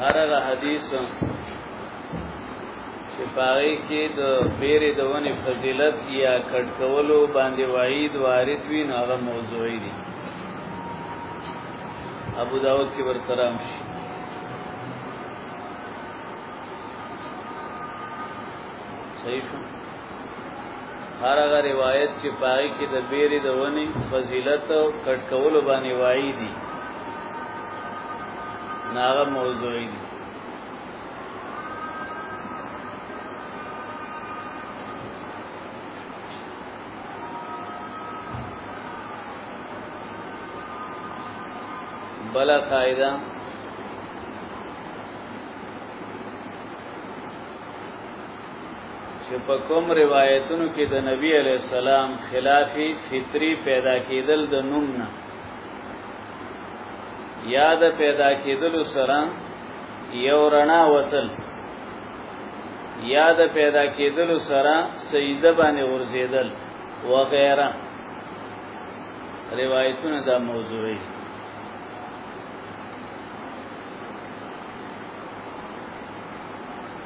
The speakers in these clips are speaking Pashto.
هر هغه حدیث چې پاره کې د بیرې د ونې فضیلت یا کټ کولو باندې وعید وارد وي نو هغه موضوعي دي ابو داود کې ورته راشي صحیح هر هغه روایت چې پای کې د بیرې د ونی فضیلت او کټ کول باندې وایي دي ناغه موضوعي دي بلا قاعده چې په کوم روایتونو کې د نبی علی السلام خلاف فطری پیدا کېدل د نوم نه یا د پیدا کېدل سره یو رڼا وتل یا د پیدا کېدل سره سیده باندې ورزیدل وغیرہ روایتونه دا موضوع دی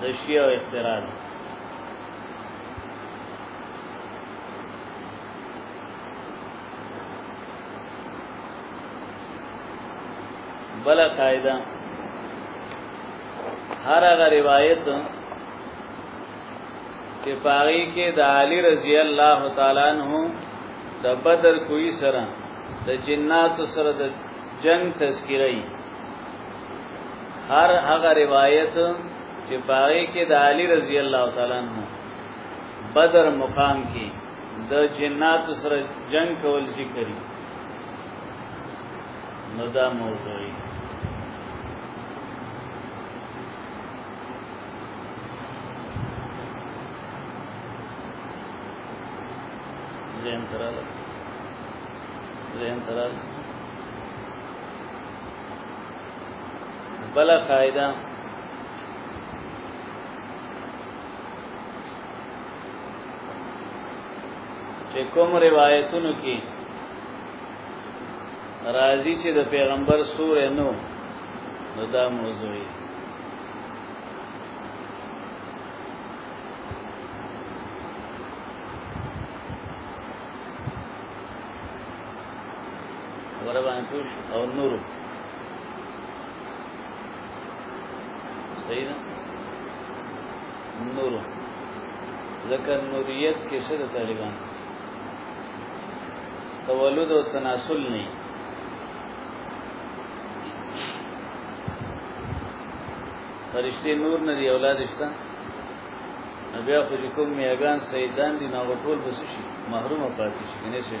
د شیعه اختراع ده بل قاعده هر هغه روایت چې پاغي کې د علی رضی الله تعالی عنہ د بدر کوی سره د جنات سره د جنگ تذکرہ هر هغه روایت چې پاره کې د علی رضی الله تعالی عنہ بدر مقام کې د جنات سره جنگ کول ذکر نو دا موضوعي زين ترال زين ترال بل قاعده چې کوم روایتونو کې راځي چې د پیغمبر سورې نو نو دا موضوع یې خبره باندې پوه او نور صحیح ده نور ځکه نوریت کې څه د طالبان تولد او تناسل نه فرشتي نور نه دی اولاد شته بیا خو کوم میګان سیدان دي نو ټول بس شي محروم پاتې شي نه شي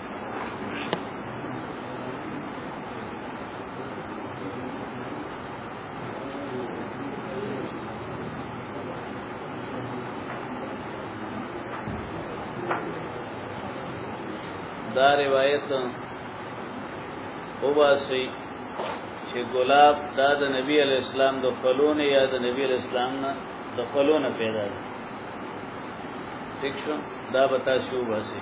دا روایت وباسي چې ګلاب دا د نبی علی اسلام د فلون یا د نبی علی اسلام نه د فلون پیدا دی ٹھیک شو دا بتا شو وباسي